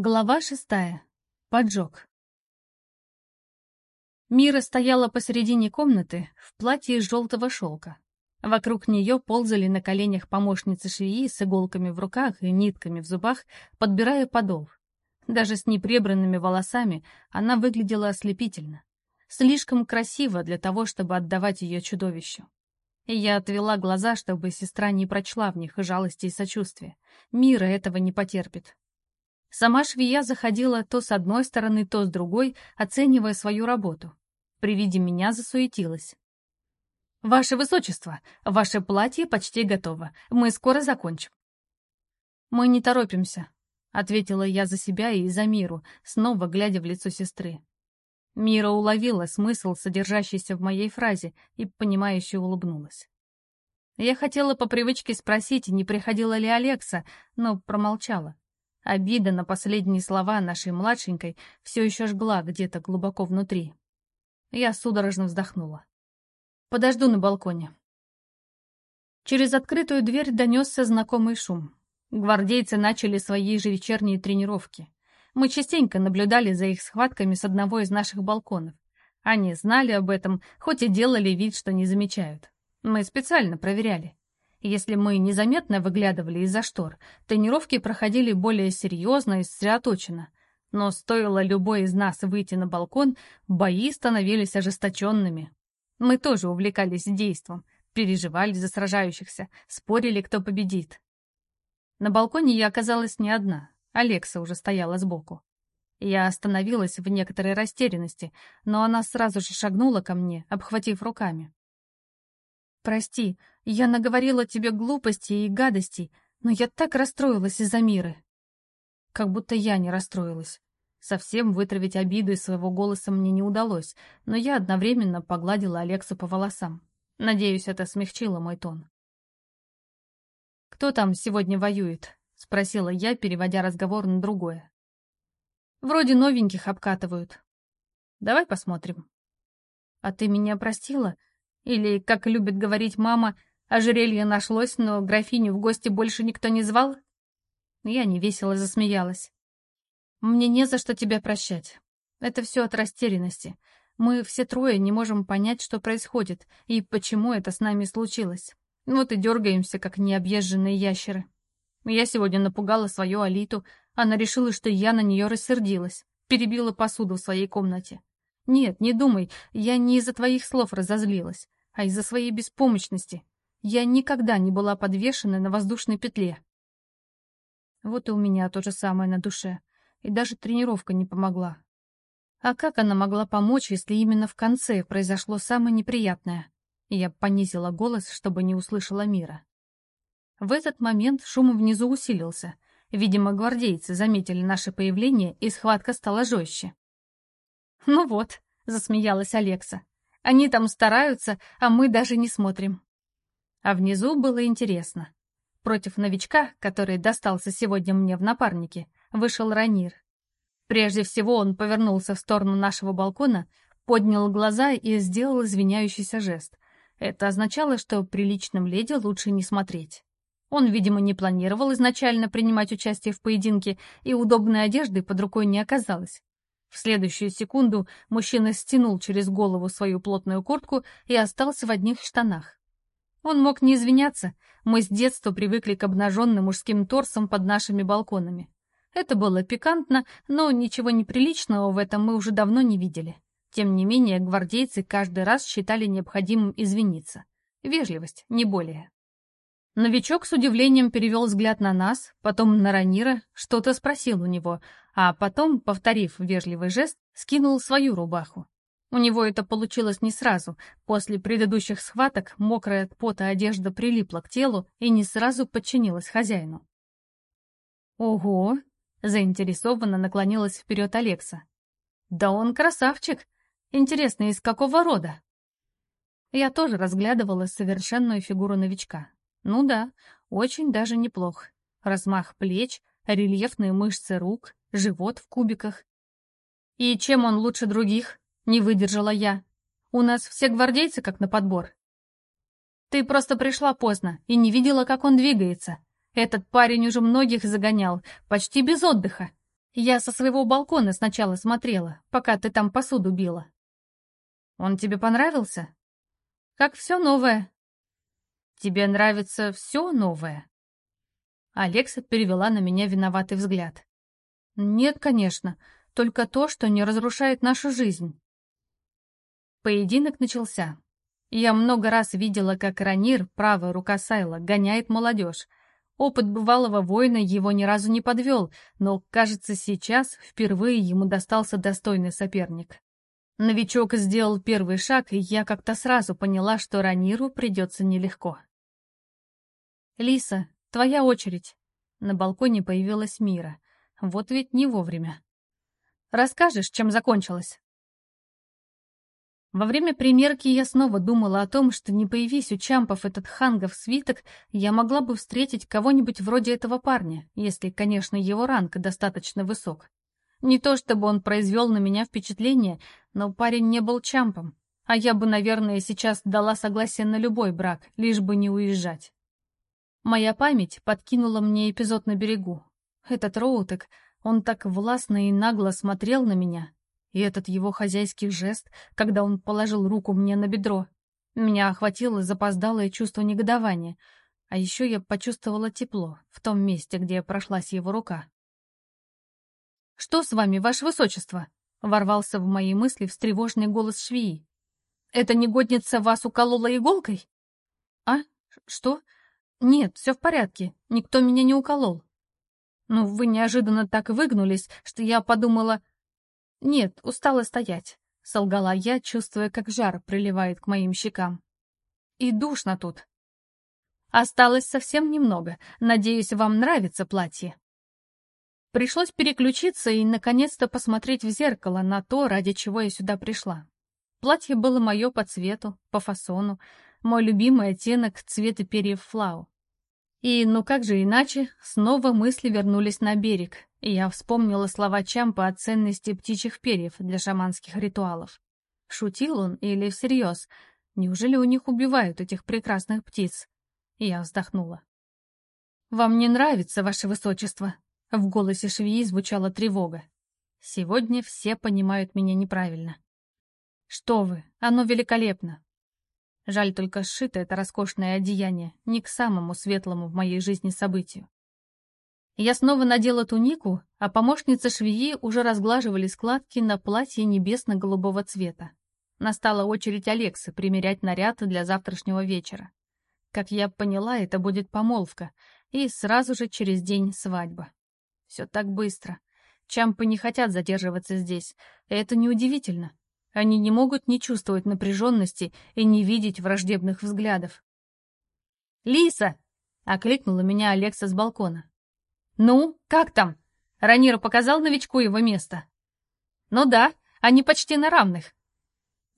Глава шестая. Поджог. Мира стояла посередине комнаты в платье из желтого шелка. Вокруг нее ползали на коленях помощницы швеи с иголками в руках и нитками в зубах, подбирая подол. Даже с непребранными волосами она выглядела ослепительно. Слишком красиво для того, чтобы отдавать ее чудовищу. И я отвела глаза, чтобы сестра не прочла в них жалости и сочувствия. Мира этого не потерпит. Сама швея заходила то с одной стороны, то с другой, оценивая свою работу. При виде меня засуетилась. «Ваше Высочество, ваше платье почти готово. Мы скоро закончим». «Мы не торопимся», — ответила я за себя и за Миру, снова глядя в лицо сестры. Мира уловила смысл, содержащийся в моей фразе, и, понимающе улыбнулась. Я хотела по привычке спросить, не приходила ли Алекса, но промолчала. Обида на последние слова нашей младшенькой все еще жгла где-то глубоко внутри. Я судорожно вздохнула. «Подожду на балконе». Через открытую дверь донесся знакомый шум. Гвардейцы начали свои же вечерние тренировки. Мы частенько наблюдали за их схватками с одного из наших балконов. Они знали об этом, хоть и делали вид, что не замечают. Мы специально проверяли. Если мы незаметно выглядывали из-за штор, тренировки проходили более серьезно и сосредоточенно. Но стоило любой из нас выйти на балкон, бои становились ожесточенными. Мы тоже увлекались действом, переживали за сражающихся, спорили, кто победит. На балконе я оказалась не одна, Алекса уже стояла сбоку. Я остановилась в некоторой растерянности, но она сразу же шагнула ко мне, обхватив руками. «Прости, я наговорила тебе глупостей и гадостей, но я так расстроилась из-за Миры». Как будто я не расстроилась. Совсем вытравить обиду из своего голоса мне не удалось, но я одновременно погладила Алексу по волосам. Надеюсь, это смягчило мой тон. «Кто там сегодня воюет?» — спросила я, переводя разговор на другое. «Вроде новеньких обкатывают. Давай посмотрим». «А ты меня простила?» Или, как любит говорить мама, ожерелье нашлось, но графиню в гости больше никто не звал? Я невесело засмеялась. Мне не за что тебя прощать. Это все от растерянности. Мы все трое не можем понять, что происходит и почему это с нами случилось. Вот и дергаемся, как необъезженные ящеры. Я сегодня напугала свою Алиту. Она решила, что я на нее рассердилась. Перебила посуду в своей комнате. Нет, не думай, я не из-за твоих слов разозлилась а из-за своей беспомощности. Я никогда не была подвешена на воздушной петле. Вот и у меня то же самое на душе. И даже тренировка не помогла. А как она могла помочь, если именно в конце произошло самое неприятное? Я понизила голос, чтобы не услышала мира. В этот момент шум внизу усилился. Видимо, гвардейцы заметили наше появление, и схватка стала жестче. «Ну вот», — засмеялась Алекса, они там стараются, а мы даже не смотрим. А внизу было интересно. Против новичка, который достался сегодня мне в напарнике, вышел Ранир. Прежде всего он повернулся в сторону нашего балкона, поднял глаза и сделал извиняющийся жест. Это означало, что приличным леди лучше не смотреть. Он, видимо, не планировал изначально принимать участие в поединке, и удобной одежды под рукой не оказалось. В следующую секунду мужчина стянул через голову свою плотную куртку и остался в одних штанах. Он мог не извиняться, мы с детства привыкли к обнаженным мужским торсам под нашими балконами. Это было пикантно, но ничего неприличного в этом мы уже давно не видели. Тем не менее, гвардейцы каждый раз считали необходимым извиниться. Вежливость, не более. Новичок с удивлением перевел взгляд на нас, потом на Ранира, что-то спросил у него, а потом, повторив вежливый жест, скинул свою рубаху. У него это получилось не сразу. После предыдущих схваток мокрая от пота одежда прилипла к телу и не сразу подчинилась хозяину. «Ого!» — заинтересованно наклонилась вперед Алекса. «Да он красавчик! Интересно, из какого рода?» Я тоже разглядывала совершенную фигуру новичка. Ну да, очень даже неплох. Размах плеч, рельефные мышцы рук, живот в кубиках. И чем он лучше других? Не выдержала я. У нас все гвардейцы как на подбор. Ты просто пришла поздно и не видела, как он двигается. Этот парень уже многих загонял, почти без отдыха. Я со своего балкона сначала смотрела, пока ты там посуду била. Он тебе понравился? Как все новое. Тебе нравится все новое? Алекса перевела на меня виноватый взгляд. Нет, конечно, только то, что не разрушает нашу жизнь. Поединок начался. Я много раз видела, как Ранир, правая рука Сайла, гоняет молодежь. Опыт бывалого воина его ни разу не подвел, но, кажется, сейчас впервые ему достался достойный соперник. Новичок сделал первый шаг, и я как-то сразу поняла, что Раниру придется нелегко. «Лиса, твоя очередь». На балконе появилась Мира. Вот ведь не вовремя. «Расскажешь, чем закончилось?» Во время примерки я снова думала о том, что не появись у Чампов этот хангов свиток, я могла бы встретить кого-нибудь вроде этого парня, если, конечно, его ранг достаточно высок. Не то чтобы он произвел на меня впечатление, но парень не был Чампом, а я бы, наверное, сейчас дала согласие на любой брак, лишь бы не уезжать. Моя память подкинула мне эпизод на берегу. Этот Роутек, он так властно и нагло смотрел на меня, и этот его хозяйский жест, когда он положил руку мне на бедро. Меня охватило запоздалое чувство негодования, а еще я почувствовала тепло в том месте, где прошлась его рука. «Что с вами, ваше высочество?» — ворвался в мои мысли встревоженный голос швеи. «Эта негодница вас уколола иголкой?» «А? Что? Нет, все в порядке, никто меня не уколол». «Ну, вы неожиданно так выгнулись, что я подумала, «Нет, устала стоять», — солгала я, чувствуя, как жар приливает к моим щекам. «И душно тут». «Осталось совсем немного. Надеюсь, вам нравится платье». Пришлось переключиться и, наконец-то, посмотреть в зеркало на то, ради чего я сюда пришла. Платье было мое по цвету, по фасону, мой любимый оттенок цвета перьев флау. И, ну как же иначе, снова мысли вернулись на берег, и я вспомнила слова Чампа о ценности птичьих перьев для шаманских ритуалов. Шутил он или всерьез? Неужели у них убивают этих прекрасных птиц? И я вздохнула. «Вам не нравится, ваше высочество?» В голосе швеи звучала тревога. «Сегодня все понимают меня неправильно». «Что вы, оно великолепно. Жаль только сшито это роскошное одеяние не к самому светлому в моей жизни событию. Я снова надела тунику, а помощницы швеи уже разглаживали складки на платье небесно-голубого цвета. Настала очередь Алексы примерять наряд для завтрашнего вечера. Как я поняла, это будет помолвка, и сразу же через день свадьба. Все так быстро. Чампы не хотят задерживаться здесь, и это неудивительно. Они не могут не чувствовать напряженности и не видеть враждебных взглядов. «Лиса!» — окликнула меня Алекса с балкона. «Ну, как там?» Ранир показал новичку его место. «Ну да, они почти на равных».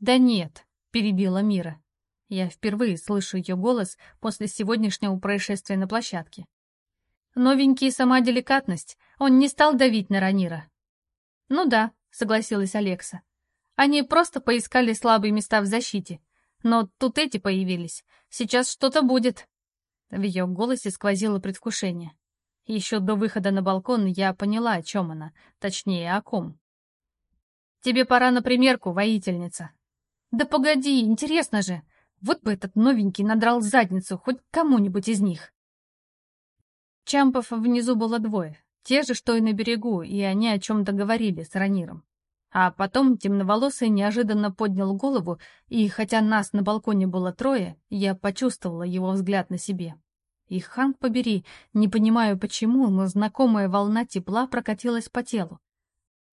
«Да нет», — перебила Мира. Я впервые слышу ее голос после сегодняшнего происшествия на площадке. Новенький сама деликатность, он не стал давить на Ранира. «Ну да», — согласилась Алекса. «Они просто поискали слабые места в защите. Но тут эти появились. Сейчас что-то будет». В ее голосе сквозило предвкушение. Еще до выхода на балкон я поняла, о чем она, точнее, о ком. «Тебе пора на примерку, воительница». «Да погоди, интересно же! Вот бы этот новенький надрал задницу хоть кому-нибудь из них!» Чампов внизу было двое, те же, что и на берегу, и они о чем-то говорили с Раниром. А потом темноволосый неожиданно поднял голову, и хотя нас на балконе было трое, я почувствовала его взгляд на себе. И Ханг побери, не понимаю почему, но знакомая волна тепла прокатилась по телу.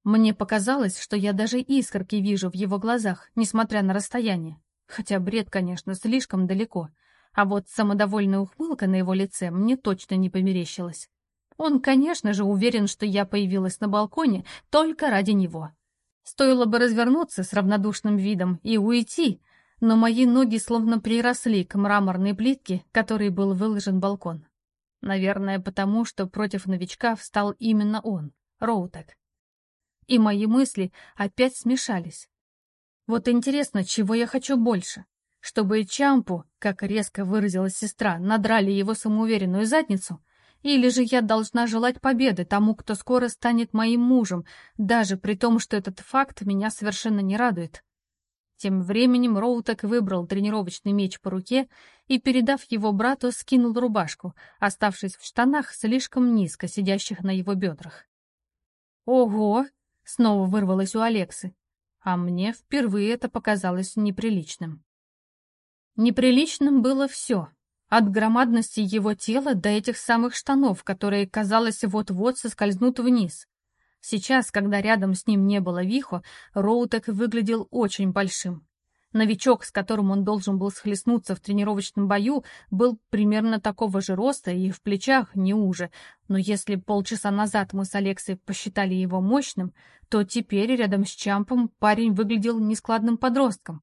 Мне показалось, что я даже искорки вижу в его глазах, несмотря на расстояние. Хотя бред, конечно, слишком далеко. А вот самодовольная ухмылка на его лице мне точно не померещилась. Он, конечно же, уверен, что я появилась на балконе только ради него. Стоило бы развернуться с равнодушным видом и уйти, но мои ноги словно приросли к мраморной плитке, которой был выложен балкон. Наверное, потому что против новичка встал именно он, Роутек. И мои мысли опять смешались. Вот интересно, чего я хочу больше? Чтобы Чампу, как резко выразилась сестра, надрали его самоуверенную задницу, Или же я должна желать победы тому, кто скоро станет моим мужем, даже при том, что этот факт меня совершенно не радует. Тем временем Роутек выбрал тренировочный меч по руке и, передав его брату, скинул рубашку, оставшись в штанах слишком низко, сидящих на его бедрах. «Ого!» — снова вырвалось у Алексы, а мне впервые это показалось неприличным. Неприличным было все, от громадности его тела до этих самых штанов, которые, казалось, вот-вот соскользнут вниз. Сейчас, когда рядом с ним не было Вихо, Роутек выглядел очень большим. Новичок, с которым он должен был схлестнуться в тренировочном бою, был примерно такого же роста и в плечах не уже, но если полчаса назад мы с Алексой посчитали его мощным, то теперь рядом с Чампом парень выглядел нескладным подростком.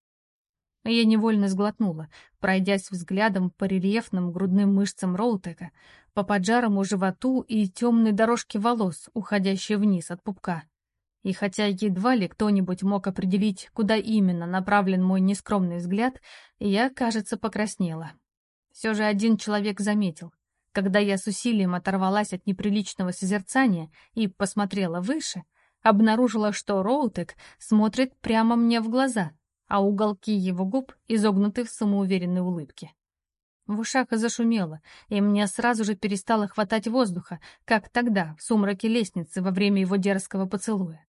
Я невольно сглотнула, пройдясь взглядом по рельефным грудным мышцам Роутека, по поджарому животу и темной дорожке волос, уходящей вниз от пупка. И хотя едва ли кто-нибудь мог определить, куда именно направлен мой нескромный взгляд, я, кажется, покраснела. Все же один человек заметил. Когда я с усилием оторвалась от неприличного созерцания и посмотрела выше, обнаружила, что Роутек смотрит прямо мне в глаза, а уголки его губ изогнуты в самоуверенной улыбке. В ушах зашумело, и мне сразу же перестало хватать воздуха, как тогда, в сумраке лестницы, во время его дерзкого поцелуя.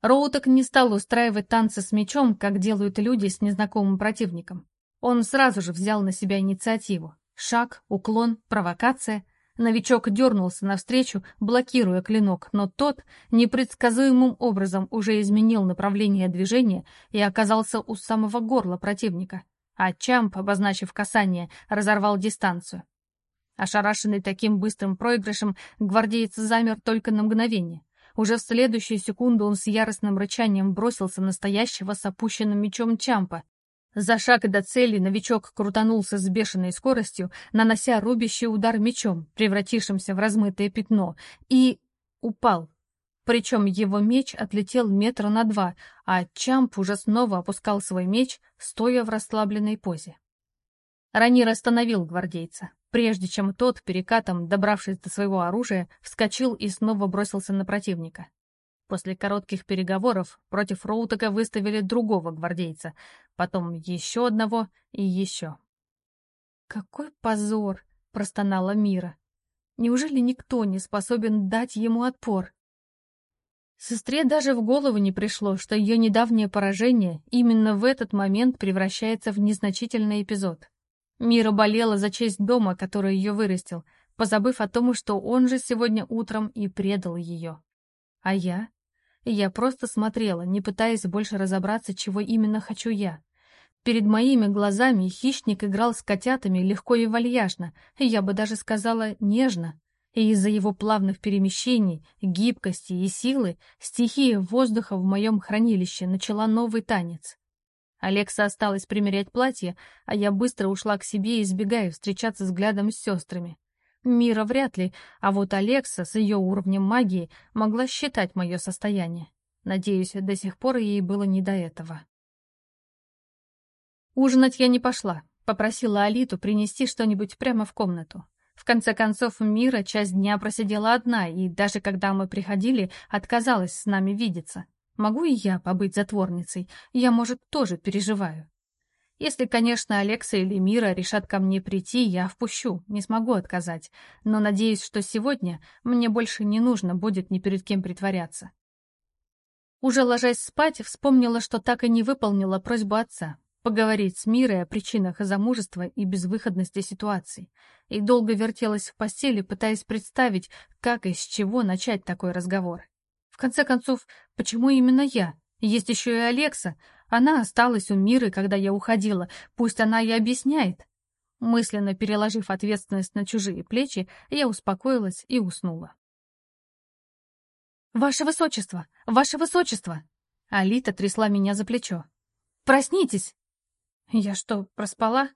Роутек не стал устраивать танцы с мечом, как делают люди с незнакомым противником. Он сразу же взял на себя инициативу. Шаг, уклон, провокация. Новичок дернулся навстречу, блокируя клинок, но тот непредсказуемым образом уже изменил направление движения и оказался у самого горла противника а Чамп, обозначив касание, разорвал дистанцию. Ошарашенный таким быстрым проигрышем, гвардеец замер только на мгновение. Уже в следующую секунду он с яростным рычанием бросился настоящего с опущенным мечом Чампа. За шаг до цели новичок крутанулся с бешеной скоростью, нанося рубящий удар мечом, превратившимся в размытое пятно, и упал, причем его меч отлетел метра на два, а Чамп уже снова опускал свой меч, стоя в расслабленной позе. Ранир остановил гвардейца, прежде чем тот, перекатом добравшись до своего оружия, вскочил и снова бросился на противника. После коротких переговоров против Роутека выставили другого гвардейца, потом еще одного и еще. «Какой позор!» — простонала Мира. «Неужели никто не способен дать ему отпор?» Сестре даже в голову не пришло, что ее недавнее поражение именно в этот момент превращается в незначительный эпизод. Мира болела за честь дома, который ее вырастил, позабыв о том, что он же сегодня утром и предал ее. А я? Я просто смотрела, не пытаясь больше разобраться, чего именно хочу я. Перед моими глазами хищник играл с котятами легко и вальяжно, я бы даже сказала нежно, и из-за его плавных перемещений, гибкости и силы стихия воздуха в моем хранилище начала новый танец. Алекса осталась примерять платье, а я быстро ушла к себе, избегая встречаться взглядом с сестрами. Мира вряд ли, а вот Алекса с ее уровнем магии могла считать мое состояние. Надеюсь, до сих пор ей было не до этого. Ужинать я не пошла, попросила Алиту принести что-нибудь прямо в комнату. В конце концов, Мира часть дня просидела одна, и даже когда мы приходили, отказалась с нами видеться. Могу и я побыть затворницей? Я, может, тоже переживаю. Если, конечно, Алекса или Мира решат ко мне прийти, я впущу, не смогу отказать. Но надеюсь, что сегодня мне больше не нужно будет ни перед кем притворяться. Уже ложась спать, вспомнила, что так и не выполнила просьбу отца поговорить с Мирой о причинах замужества и безвыходности ситуации, и долго вертелась в постели, пытаясь представить, как и с чего начать такой разговор. В конце концов, почему именно я? Есть еще и Алекса. Она осталась у Миры, когда я уходила. Пусть она и объясняет. Мысленно переложив ответственность на чужие плечи, я успокоилась и уснула. «Ваше Высочество! Ваше Высочество!» Алита трясла меня за плечо. «Проснитесь!» Я что, проспала?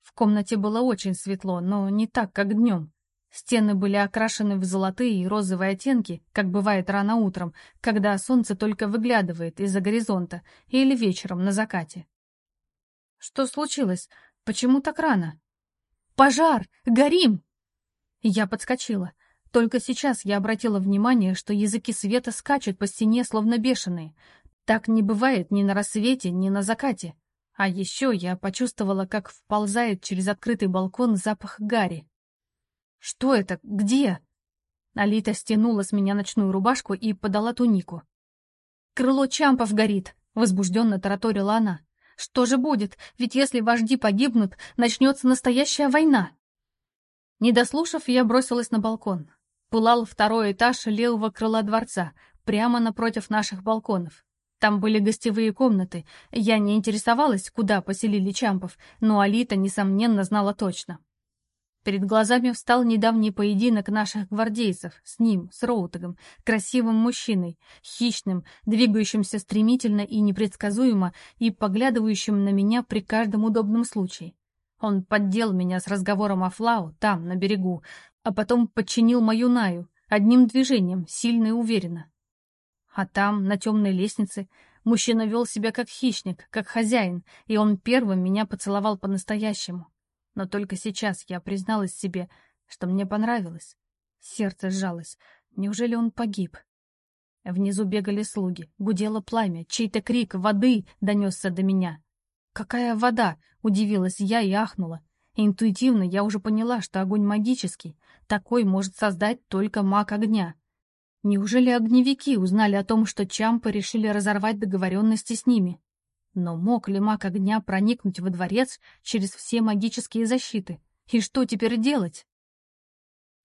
В комнате было очень светло, но не так, как днем. Стены были окрашены в золотые и розовые оттенки, как бывает рано утром, когда солнце только выглядывает из-за горизонта, или вечером на закате. Что случилось? Почему так рано? Пожар! Горим! Я подскочила. Только сейчас я обратила внимание, что языки света скачут по стене, словно бешеные. Так не бывает ни на рассвете, ни на закате. А еще я почувствовала, как вползает через открытый балкон запах гари. «Что это? Где?» Алита стянула с меня ночную рубашку и подала тунику. «Крыло Чампов горит!» — возбужденно тараторила она. «Что же будет? Ведь если вожди погибнут, начнется настоящая война!» Не дослушав, я бросилась на балкон. Пылал второй этаж левого крыла дворца, прямо напротив наших балконов. Там были гостевые комнаты. Я не интересовалась, куда поселили Чампов, но Алита, несомненно, знала точно. Перед глазами встал недавний поединок наших гвардейцев с ним, с Роутегом, красивым мужчиной, хищным, двигающимся стремительно и непредсказуемо и поглядывающим на меня при каждом удобном случае. Он поддел меня с разговором о Флау там, на берегу, а потом подчинил мою Наю, одним движением, сильно и уверенно. А там, на темной лестнице, мужчина вел себя как хищник, как хозяин, и он первым меня поцеловал по-настоящему. Но только сейчас я призналась себе, что мне понравилось. Сердце сжалось. Неужели он погиб? Внизу бегали слуги, гудело пламя, чей-то крик «Воды!» донесся до меня. «Какая вода?» — удивилась я и ахнула. Интуитивно я уже поняла, что огонь магический. Такой может создать только маг огня. Неужели огневики узнали о том, что Чампы решили разорвать договоренности с ними? Но мог ли маг огня проникнуть во дворец через все магические защиты? И что теперь делать?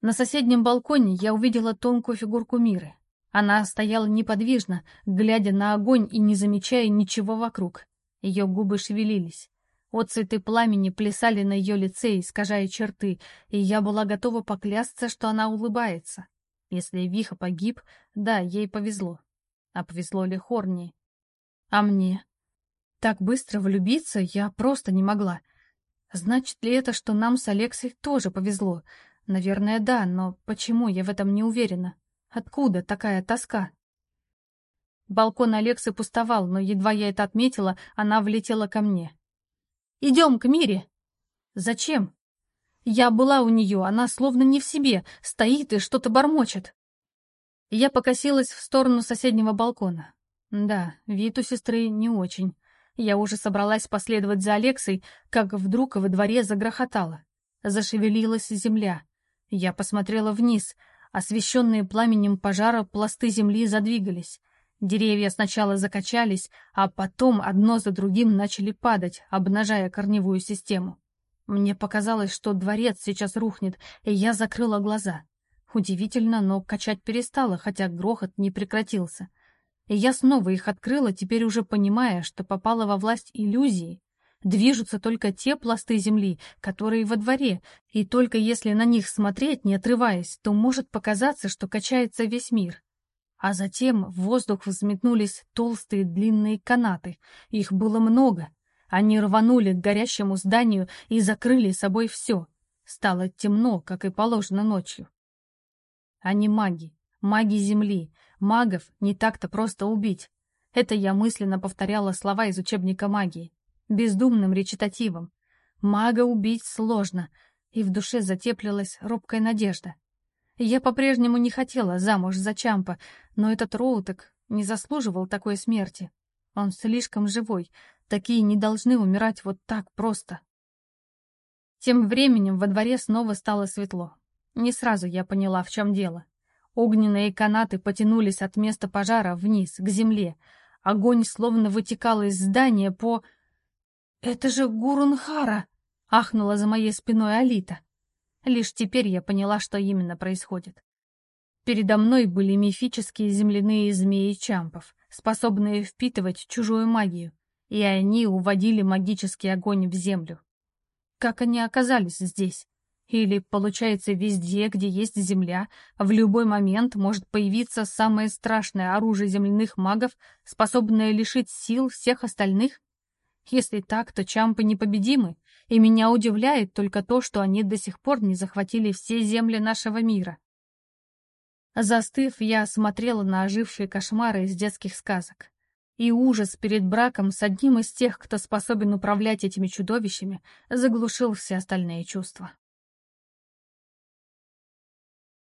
На соседнем балконе я увидела тонкую фигурку Миры. Она стояла неподвижно, глядя на огонь и не замечая ничего вокруг. Ее губы шевелились. Отцветы пламени плясали на ее лице, искажая черты, и я была готова поклясться, что она улыбается. Если Виха погиб, да, ей повезло. А повезло ли Хорни? А мне? Так быстро влюбиться я просто не могла. Значит ли это, что нам с Алексой тоже повезло? Наверное, да, но почему я в этом не уверена? Откуда такая тоска? Балкон Алексы пустовал, но едва я это отметила, она влетела ко мне. «Идем к Мире!» «Зачем?» Я была у нее, она словно не в себе, стоит и что-то бормочет. Я покосилась в сторону соседнего балкона. Да, вид у сестры не очень. Я уже собралась последовать за Алексой, как вдруг во дворе загрохотало. Зашевелилась земля. Я посмотрела вниз. Освещенные пламенем пожара пласты земли задвигались. Деревья сначала закачались, а потом одно за другим начали падать, обнажая корневую систему. Мне показалось, что дворец сейчас рухнет, и я закрыла глаза. Удивительно, но качать перестала, хотя грохот не прекратился. И я снова их открыла, теперь уже понимая, что попала во власть иллюзии. Движутся только те пласты земли, которые во дворе, и только если на них смотреть, не отрываясь, то может показаться, что качается весь мир. А затем в воздух взметнулись толстые длинные канаты. Их было много, они рванули к горящему зданию и закрыли собой все. Стало темно, как и положено ночью. Они маги, маги Земли. Магов не так-то просто убить. Это я мысленно повторяла слова из учебника магии. Бездумным речитативом. Мага убить сложно, и в душе затеплилась робкая надежда. Я по-прежнему не хотела замуж за Чампа, но этот Роутек не заслуживал такой смерти. Он слишком живой, Такие не должны умирать вот так просто. Тем временем во дворе снова стало светло. Не сразу я поняла, в чем дело. Огненные канаты потянулись от места пожара вниз, к земле. Огонь словно вытекал из здания по... «Это же Гурунхара!» — ахнула за моей спиной Алита. Лишь теперь я поняла, что именно происходит. Передо мной были мифические земляные змеи Чампов, способные впитывать чужую магию и они уводили магический огонь в землю. Как они оказались здесь? Или, получается, везде, где есть земля, в любой момент может появиться самое страшное оружие земляных магов, способное лишить сил всех остальных? Если так, то чампы непобедимы, и меня удивляет только то, что они до сих пор не захватили все земли нашего мира. Застыв, я смотрела на ожившие кошмары из детских сказок и ужас перед браком с одним из тех, кто способен управлять этими чудовищами, заглушил все остальные чувства.